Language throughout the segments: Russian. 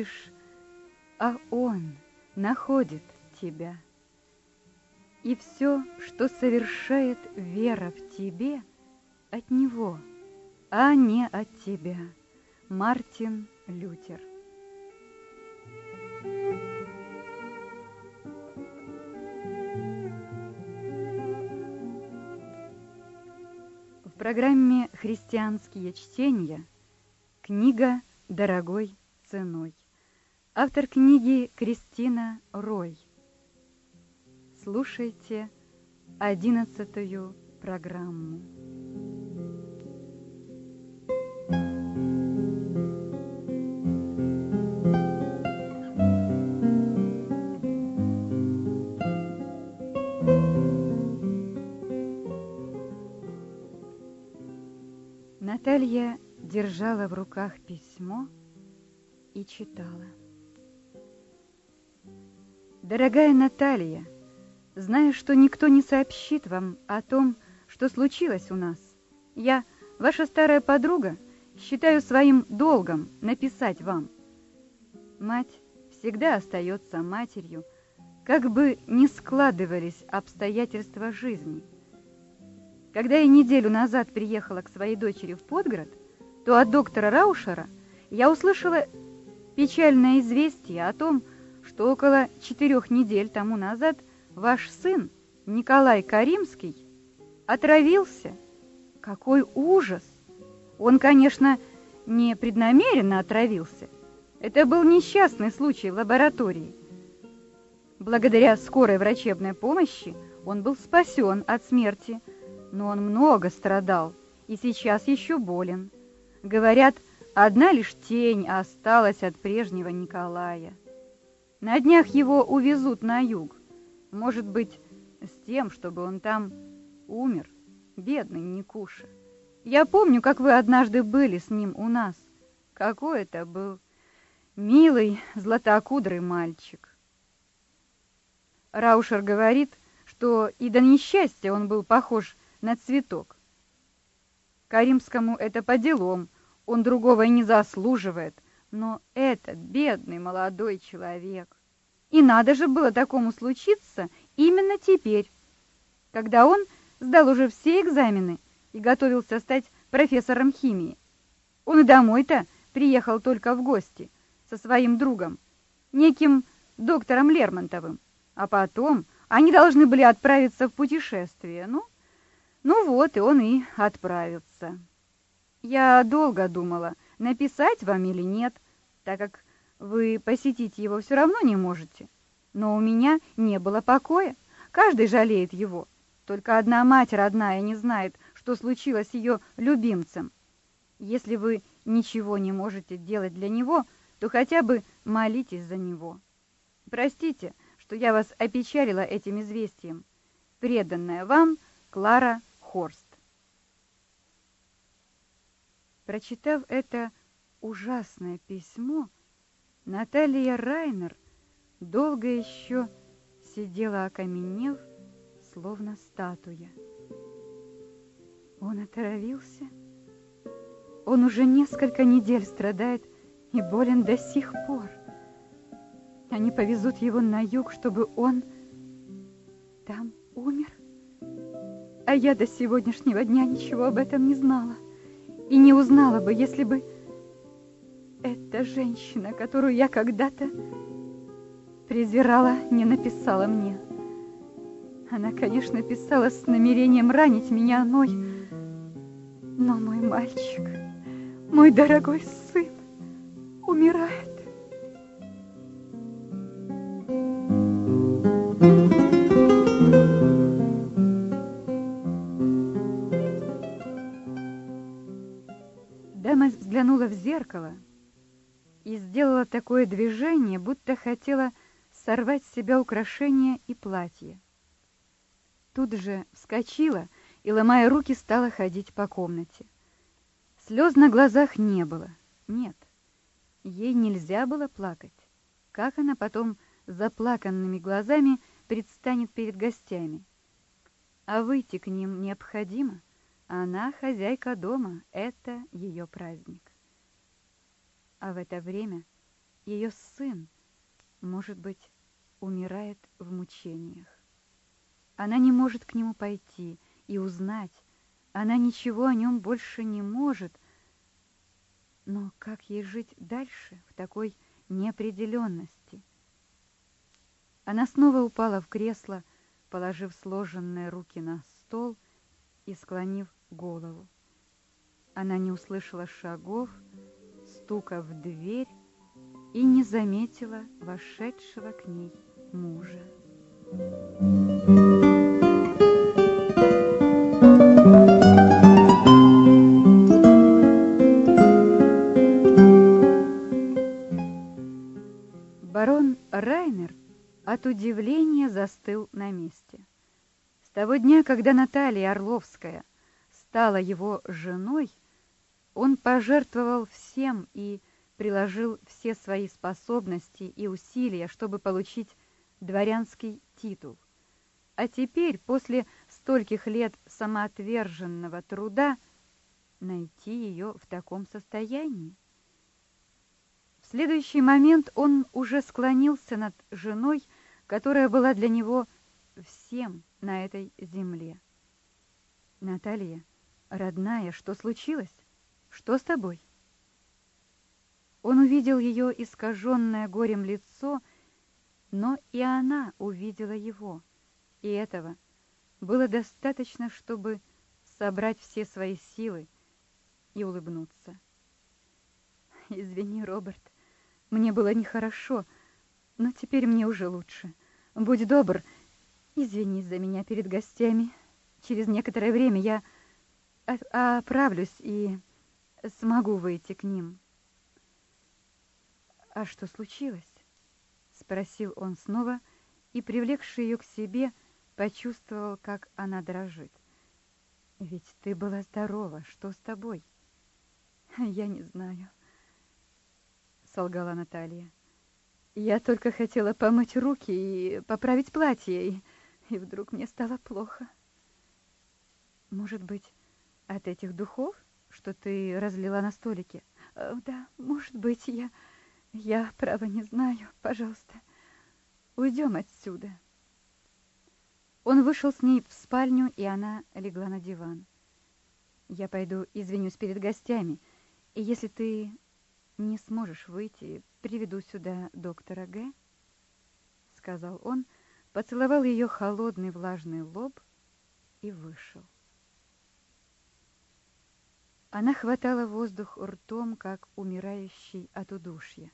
находишь, а он находит тебя. И все, что совершает вера в тебе, от него, а не от тебя. Мартин Лютер В программе «Христианские чтения» книга «Дорогой ценой». Автор книги Кристина Рой. Слушайте одиннадцатую программу. Наталья держала в руках письмо и читала. Дорогая Наталья, зная, что никто не сообщит вам о том, что случилось у нас, я, ваша старая подруга, считаю своим долгом написать вам. Мать всегда остается матерью, как бы ни складывались обстоятельства жизни. Когда я неделю назад приехала к своей дочери в Подгород, то от доктора Раушера я услышала печальное известие о том, что около четырех недель тому назад ваш сын, Николай Каримский, отравился. Какой ужас! Он, конечно, не преднамеренно отравился. Это был несчастный случай в лаборатории. Благодаря скорой врачебной помощи он был спасен от смерти, но он много страдал и сейчас еще болен. Говорят, одна лишь тень осталась от прежнего Николая. На днях его увезут на юг. Может быть, с тем, чтобы он там умер, бедный Никуша. Я помню, как вы однажды были с ним у нас. Какой это был милый, златокудрый мальчик. Раушер говорит, что и до несчастья он был похож на цветок. Каримскому это по делам, он другого и не заслуживает, но этот бедный молодой человек. И надо же было такому случиться именно теперь, когда он сдал уже все экзамены и готовился стать профессором химии. Он и домой-то приехал только в гости со своим другом, неким доктором Лермонтовым, а потом они должны были отправиться в путешествие. Ну, ну вот, и он и отправится. Я долго думала, написать вам или нет, так как вы посетить его все равно не можете. Но у меня не было покоя. Каждый жалеет его. Только одна мать родная не знает, что случилось с ее любимцем. Если вы ничего не можете делать для него, то хотя бы молитесь за него. Простите, что я вас опечалила этим известием. Преданная вам Клара Хорст. Прочитав это ужасное письмо, Наталья Райнер долго еще сидела окаменев, словно статуя. Он отравился. Он уже несколько недель страдает и болен до сих пор. Они повезут его на юг, чтобы он там умер а я до сегодняшнего дня ничего об этом не знала. И не узнала бы, если бы эта женщина, которую я когда-то презирала, не написала мне. Она, конечно, писала с намерением ранить меня, но... Но мой мальчик, мой дорогой сын, зеркало и сделала такое движение, будто хотела сорвать с себя украшения и платье. Тут же вскочила и, ломая руки, стала ходить по комнате. Слез на глазах не было. Нет, ей нельзя было плакать. Как она потом заплаканными глазами предстанет перед гостями? а выйти к ним необходимо. Она хозяйка дома, это ее праздник. А в это время ее сын, может быть, умирает в мучениях. Она не может к нему пойти и узнать, она ничего о нем больше не может. Но как ей жить дальше в такой неопределенности? Она снова упала в кресло, положив сложенные руки на стол и склонив голову. Она не услышала шагов, стука в дверь и не заметила вошедшего к ней мужа. Барон Райнер от удивления застыл на месте. С того дня, когда Наталья Орловская стала его женой, он пожертвовал всем и приложил все свои способности и усилия, чтобы получить дворянский титул. А теперь, после стольких лет самоотверженного труда, найти ее в таком состоянии? В следующий момент он уже склонился над женой, которая была для него всем на этой земле. Наталья, родная, что случилось? Что с тобой? Он увидел ее искаженное горем лицо, но и она увидела его, и этого было достаточно, чтобы собрать все свои силы и улыбнуться. «Извини, Роберт, мне было нехорошо, но теперь мне уже лучше. Будь добр, извинись за меня перед гостями. Через некоторое время я оправлюсь и смогу выйти к ним». «А что случилось?» — спросил он снова, и, привлекший ее к себе, почувствовал, как она дрожит. «Ведь ты была здорова. Что с тобой?» «Я не знаю», — солгала Наталья. «Я только хотела помыть руки и поправить платье, и, и вдруг мне стало плохо». «Может быть, от этих духов, что ты разлила на столике?» «Э, «Да, может быть, я...» Я, право, не знаю. Пожалуйста, уйдем отсюда. Он вышел с ней в спальню, и она легла на диван. Я пойду извинюсь перед гостями, и если ты не сможешь выйти, приведу сюда доктора Г, сказал он, поцеловал ее холодный влажный лоб и вышел. Она хватала воздух ртом, как умирающий от удушья.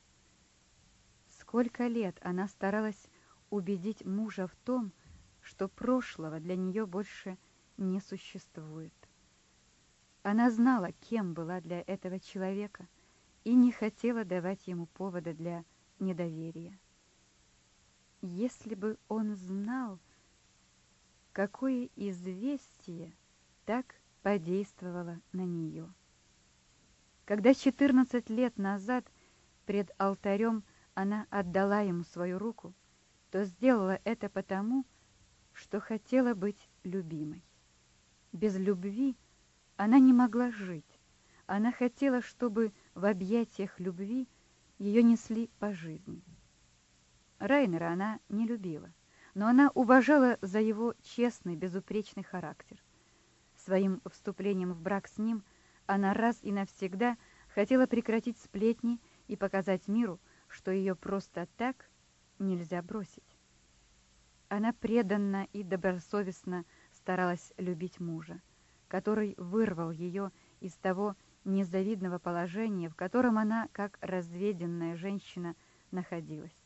Сколько лет она старалась убедить мужа в том, что прошлого для нее больше не существует. Она знала, кем была для этого человека, и не хотела давать ему повода для недоверия. Если бы он знал, какое известие так подействовало на нее. Когда 14 лет назад пред алтарем она отдала ему свою руку, то сделала это потому, что хотела быть любимой. Без любви она не могла жить. Она хотела, чтобы в объятиях любви ее несли по жизни. Райнера она не любила, но она уважала за его честный, безупречный характер. Своим вступлением в брак с ним она раз и навсегда хотела прекратить сплетни и показать миру, что ее просто так нельзя бросить. Она преданно и добросовестно старалась любить мужа, который вырвал ее из того незавидного положения, в котором она, как разведенная женщина, находилась.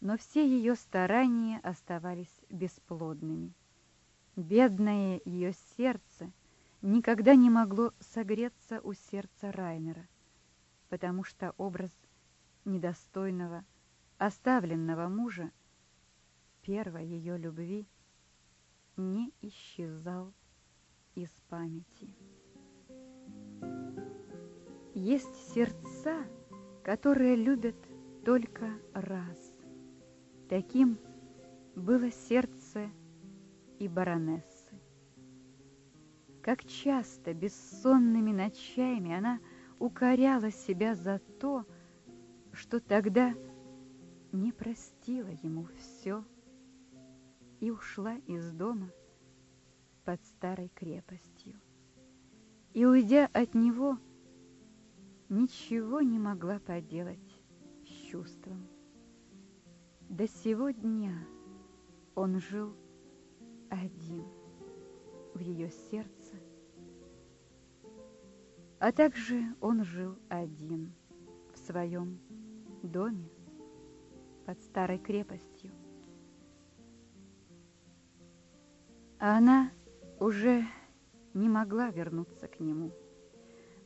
Но все ее старания оставались бесплодными. Бедное ее сердце никогда не могло согреться у сердца Райнера, потому что образ недостойного, оставленного мужа, первой ее любви, не исчезал из памяти. Есть сердца, которые любят только раз. Таким было сердце и баронессы. Как часто бессонными ночами она укоряла себя за то, что тогда не простила ему все и ушла из дома под старой крепостью. И, уйдя от него, ничего не могла поделать с чувством. До сего дня он жил один в ее сердце, а также он жил один в своем доме под старой крепостью. А она уже не могла вернуться к нему.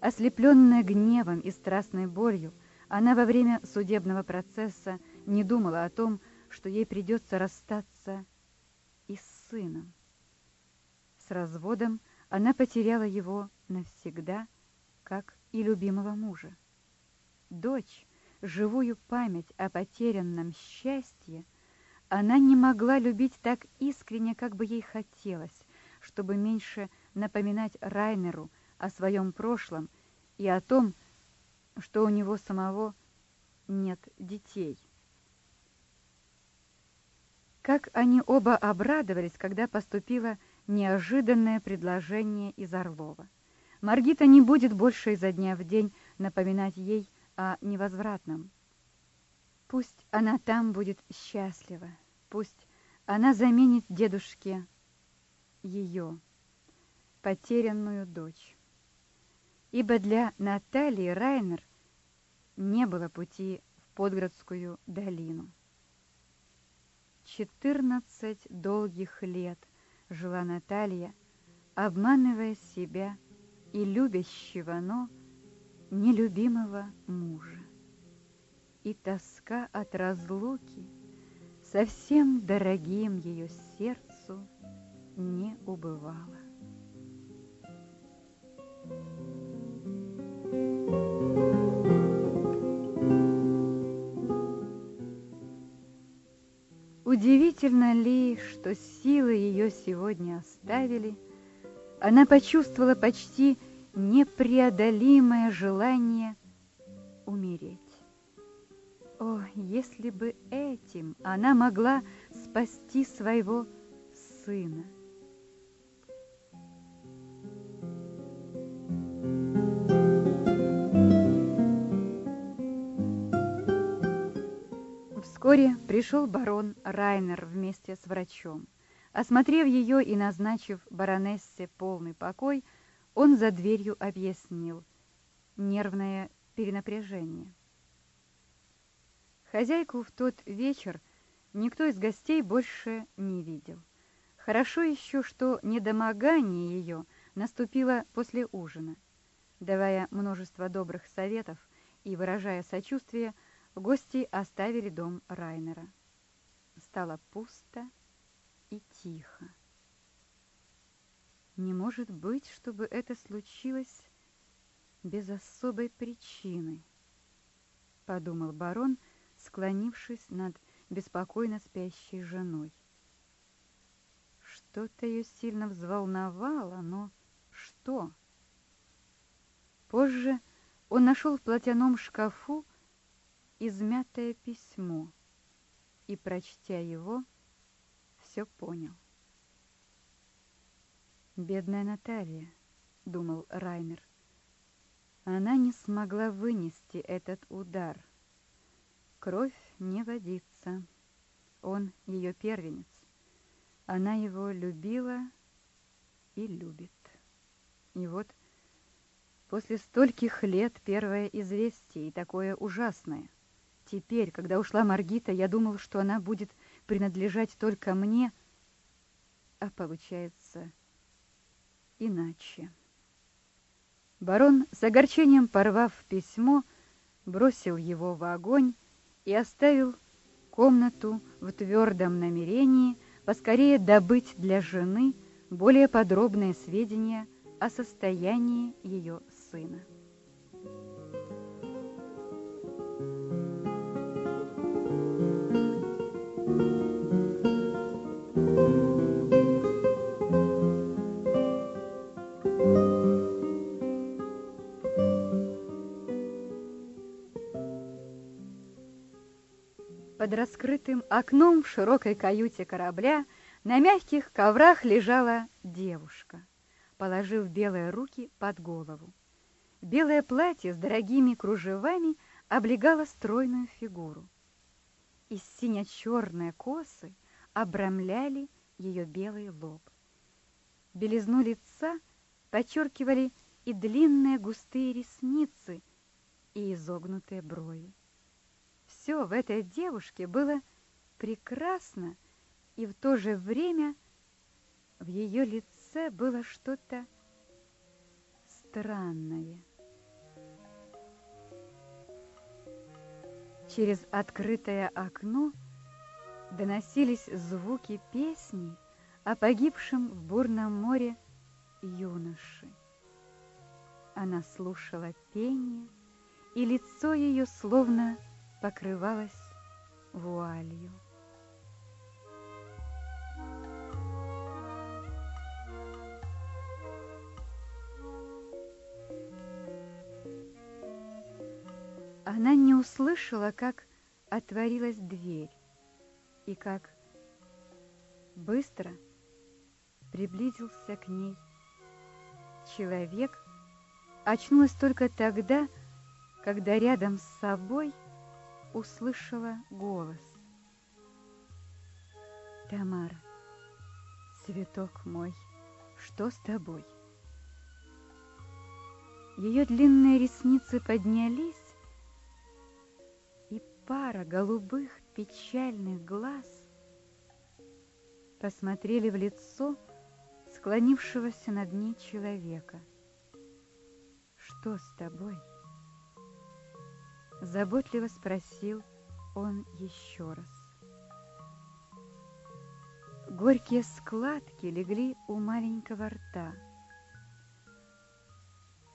Ослепленная гневом и страстной болью, она во время судебного процесса не думала о том, что ей придется расстаться сыном. С разводом она потеряла его навсегда, как и любимого мужа. Дочь, живую память о потерянном счастье, она не могла любить так искренне, как бы ей хотелось, чтобы меньше напоминать Райнеру о своем прошлом и о том, что у него самого нет детей. Как они оба обрадовались, когда поступило неожиданное предложение из Орлова. Маргита не будет больше изо дня в день напоминать ей о невозвратном. Пусть она там будет счастлива, пусть она заменит дедушке ее, потерянную дочь. Ибо для Натальи Райнер не было пути в Подградскую долину. Четырнадцать долгих лет жила Наталья, обманывая себя и любящего, но нелюбимого мужа. И тоска от разлуки совсем дорогим ее сердцу не убывала. Удивительно ли, что силы ее сегодня оставили, она почувствовала почти непреодолимое желание умереть. О, если бы этим она могла спасти своего сына! Вскоре пришел барон Райнер вместе с врачом. Осмотрев ее и назначив баронессе полный покой, он за дверью объяснил нервное перенапряжение. Хозяйку в тот вечер никто из гостей больше не видел. Хорошо еще, что недомогание ее наступило после ужина. Давая множество добрых советов и выражая сочувствие, гости оставили дом Райнера. Стало пусто и тихо. Не может быть, чтобы это случилось без особой причины, подумал барон, склонившись над беспокойно спящей женой. Что-то ее сильно взволновало, но что? Позже он нашел в платяном шкафу измятое письмо и, прочтя его, все понял. «Бедная Наталья», — думал Райнер. Она не смогла вынести этот удар. Кровь не водится. Он ее первенец. Она его любила и любит. И вот после стольких лет первое известие и такое ужасное. Теперь, когда ушла Маргита, я думал, что она будет принадлежать только мне, а получается иначе. Барон, с огорчением порвав письмо, бросил его в огонь и оставил комнату в твердом намерении поскорее добыть для жены более подробные сведения о состоянии ее сына. Под раскрытым окном в широкой каюте корабля на мягких коврах лежала девушка, положив белые руки под голову. Белое платье с дорогими кружевами облегало стройную фигуру. И сине-черные косы обрамляли ее белый лоб. Белизну лица подчеркивали и длинные густые ресницы, и изогнутые брови. Все в этой девушке было прекрасно, и в то же время в ее лице было что-то странное. Через открытое окно доносились звуки песни о погибшем в бурном море юноше. Она слушала пение, и лицо ее словно покрывалось вуалью. Она не услышала, как отворилась дверь и как быстро приблизился к ней человек, очнулась только тогда, когда рядом с собой услышала голос. Тамара, цветок мой, что с тобой? Ее длинные ресницы поднялись, и пара голубых печальных глаз посмотрели в лицо склонившегося над ней человека. «Что с тобой?» Заботливо спросил он еще раз. Горькие складки легли у маленького рта.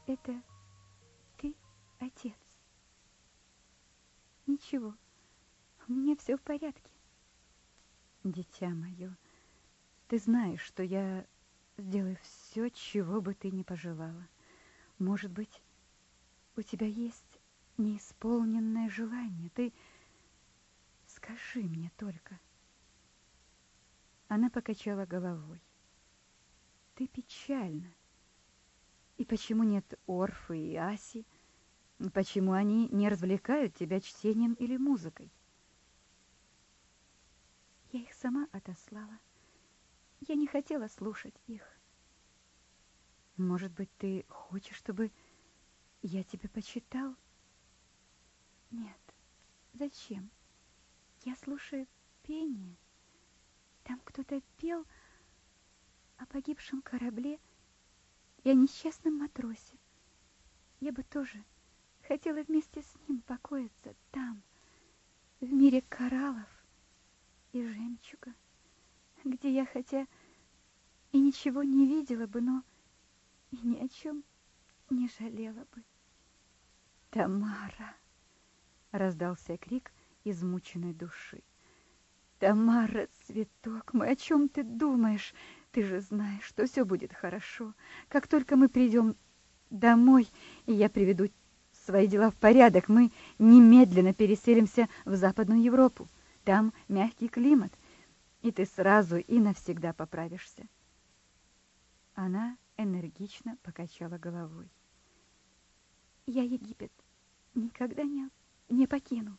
«Это ты, отец?» «Ничего, у меня все в порядке». «Дитя мое, ты знаешь, что я сделаю все, чего бы ты ни пожелала. Может быть, у тебя есть неисполненное желание. Ты скажи мне только. Она покачала головой. Ты печальна. И почему нет Орфы и Аси? Почему они не развлекают тебя чтением или музыкой? Я их сама отослала. Я не хотела слушать их. Может быть, ты хочешь, чтобы я тебя почитал? Нет. Зачем? Я слушаю пение. Там кто-то пел о погибшем корабле и о несчастном матросе. Я бы тоже хотела вместе с ним покоиться там, в мире кораллов и жемчуга, где я хотя и ничего не видела бы, но и ни о чем не жалела бы. Тамара! Раздался крик измученной души. Тамара, цветок мой, о чем ты думаешь? Ты же знаешь, что все будет хорошо. Как только мы придем домой, и я приведу свои дела в порядок, мы немедленно переселимся в Западную Европу. Там мягкий климат, и ты сразу и навсегда поправишься. Она энергично покачала головой. Я Египет никогда не не покину.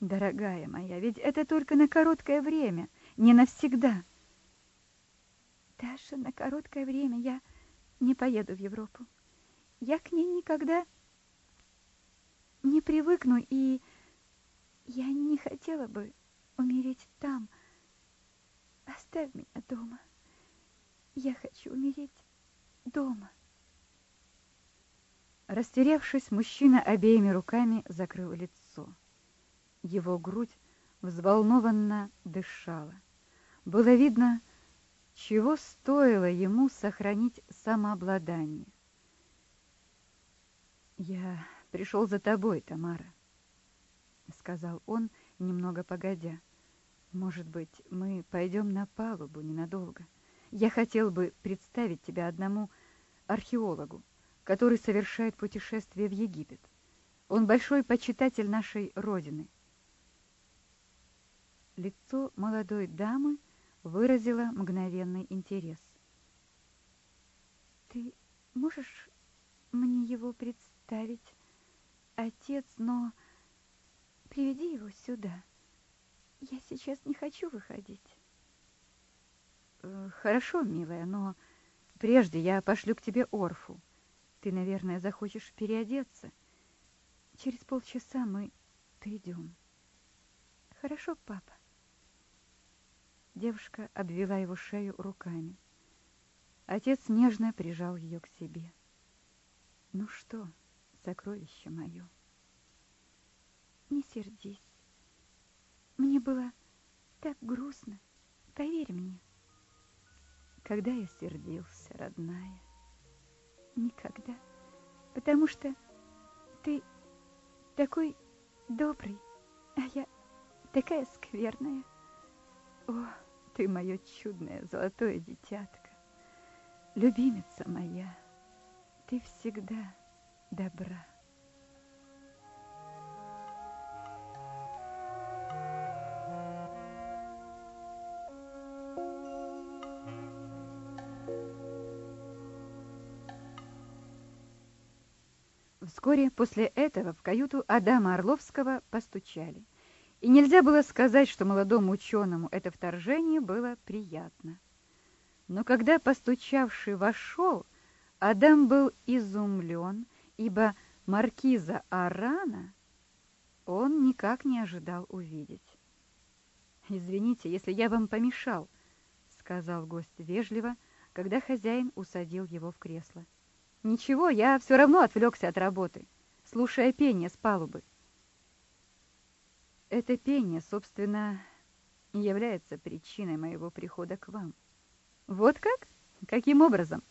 Дорогая моя, ведь это только на короткое время, не навсегда. Даже на короткое время я не поеду в Европу. Я к ней никогда не привыкну, и я не хотела бы умереть там. Оставь меня дома. Я хочу умереть дома. Растерявшись, мужчина обеими руками закрыл лицо. Его грудь взволнованно дышала. Было видно, чего стоило ему сохранить самообладание. «Я пришел за тобой, Тамара», — сказал он, немного погодя. «Может быть, мы пойдем на палубу ненадолго? Я хотел бы представить тебя одному археологу который совершает путешествие в Египет. Он большой почитатель нашей Родины. Лицо молодой дамы выразило мгновенный интерес. «Ты можешь мне его представить, отец, но приведи его сюда. Я сейчас не хочу выходить». Э, «Хорошо, милая, но прежде я пошлю к тебе Орфу. Ты, наверное, захочешь переодеться. Через полчаса мы придем». «Хорошо, папа». Девушка обвела его шею руками. Отец нежно прижал ее к себе. «Ну что, сокровище мое?» «Не сердись. Мне было так грустно, поверь мне». Когда я сердился, родная? Никогда. Потому что ты такой добрый, а я такая скверная. О, ты мое чудное золотое дитятко, любимица моя, ты всегда добра. Вскоре после этого в каюту Адама Орловского постучали. И нельзя было сказать, что молодому ученому это вторжение было приятно. Но когда постучавший вошел, Адам был изумлен, ибо маркиза Арана он никак не ожидал увидеть. «Извините, если я вам помешал», — сказал гость вежливо, когда хозяин усадил его в кресло. «Ничего, я все равно отвлекся от работы, слушая пение с палубы. Это пение, собственно, является причиной моего прихода к вам. Вот как? Каким образом?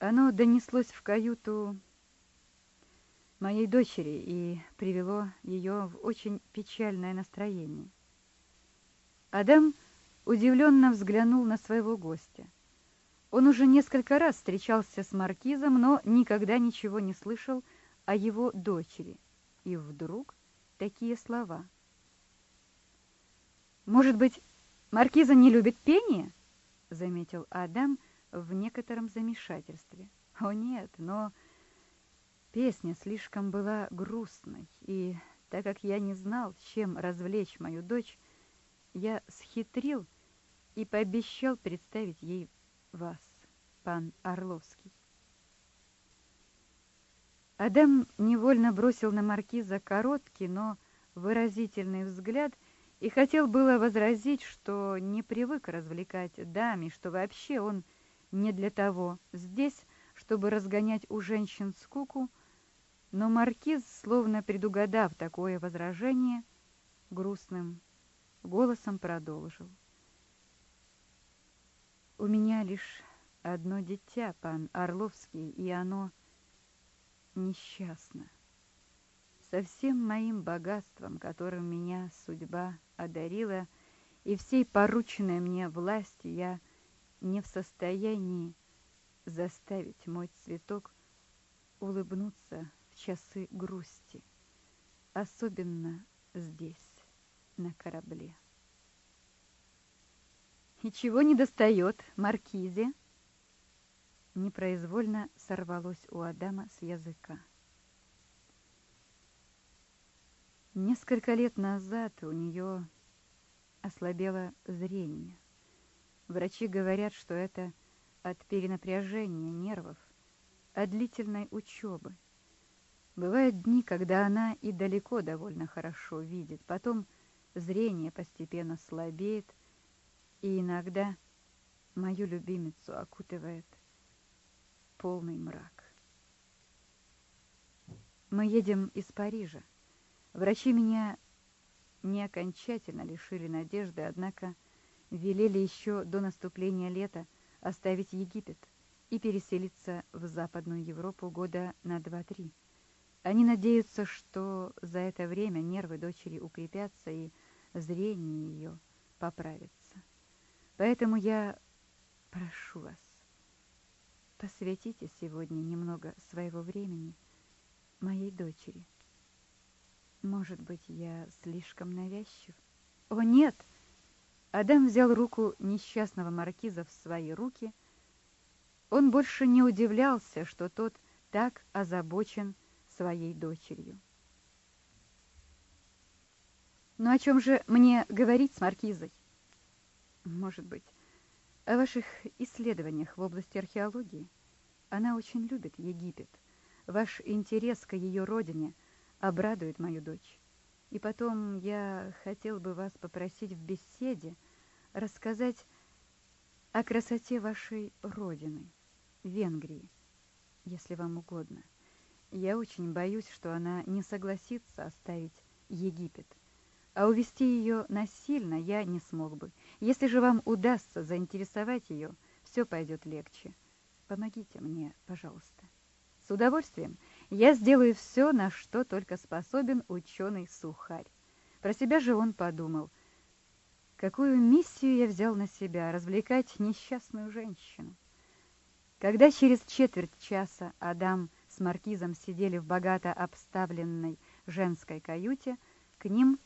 Оно донеслось в каюту моей дочери и привело ее в очень печальное настроение. Адам удивленно взглянул на своего гостя. Он уже несколько раз встречался с маркизом, но никогда ничего не слышал о его дочери. И вдруг такие слова. «Может быть, маркиза не любит пение?» — заметил Адам в некотором замешательстве. «О нет, но песня слишком была грустной, и так как я не знал, чем развлечь мою дочь, я схитрил и пообещал представить ей вас, пан Орловский. Адам невольно бросил на маркиза короткий, но выразительный взгляд и хотел было возразить, что не привык развлекать даме, что вообще он не для того здесь, чтобы разгонять у женщин скуку, но маркиз, словно предугадав такое возражение, грустным голосом продолжил. «У меня лишь одно дитя, пан Орловский, и оно несчастна. Со всем моим богатством, которым меня судьба одарила, и всей порученной мне властью я не в состоянии заставить мой цветок улыбнуться в часы грусти, особенно здесь, на корабле. И чего не достает маркизе? непроизвольно сорвалось у Адама с языка. Несколько лет назад у нее ослабело зрение. Врачи говорят, что это от перенапряжения нервов, от длительной учебы. Бывают дни, когда она и далеко довольно хорошо видит, потом зрение постепенно слабеет, и иногда мою любимицу окутывает полный мрак. Мы едем из Парижа. Врачи меня не окончательно лишили надежды, однако велели еще до наступления лета оставить Египет и переселиться в Западную Европу года на 2-3. Они надеются, что за это время нервы дочери укрепятся и зрение ее поправится. Поэтому я прошу вас, посвятите сегодня немного своего времени моей дочери. Может быть, я слишком навязчив? О, нет! Адам взял руку несчастного маркиза в свои руки. Он больше не удивлялся, что тот так озабочен своей дочерью. «Ну о чем же мне говорить с маркизой?» «Может быть, о ваших исследованиях в области археологии. Она очень любит Египет. Ваш интерес к ее родине обрадует мою дочь. И потом я хотел бы вас попросить в беседе рассказать о красоте вашей родины, Венгрии, если вам угодно. Я очень боюсь, что она не согласится оставить Египет. А увести ее насильно я не смог бы. Если же вам удастся заинтересовать ее, все пойдет легче. Помогите мне, пожалуйста. С удовольствием я сделаю все, на что только способен ученый Сухарь. Про себя же он подумал, какую миссию я взял на себя, развлекать несчастную женщину. Когда через четверть часа Адам с маркизом сидели в богато обставленной женской каюте, к ним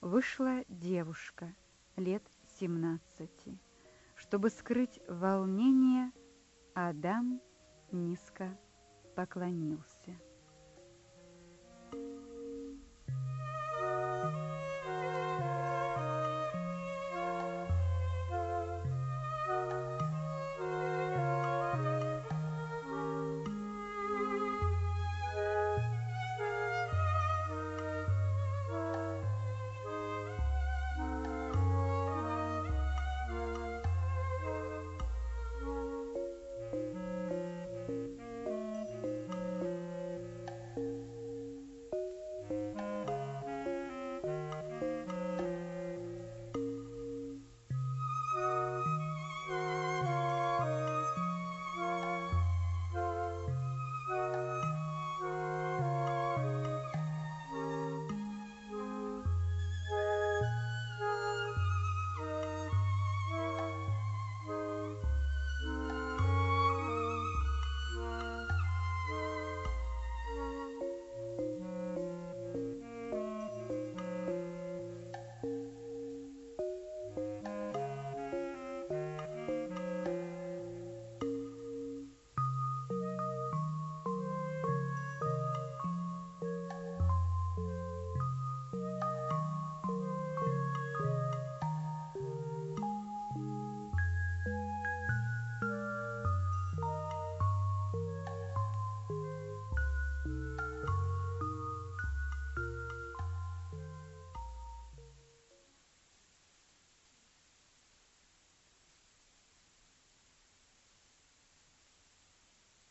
вышла девушка лет семнадцати. Чтобы скрыть волнение, Адам низко поклонился.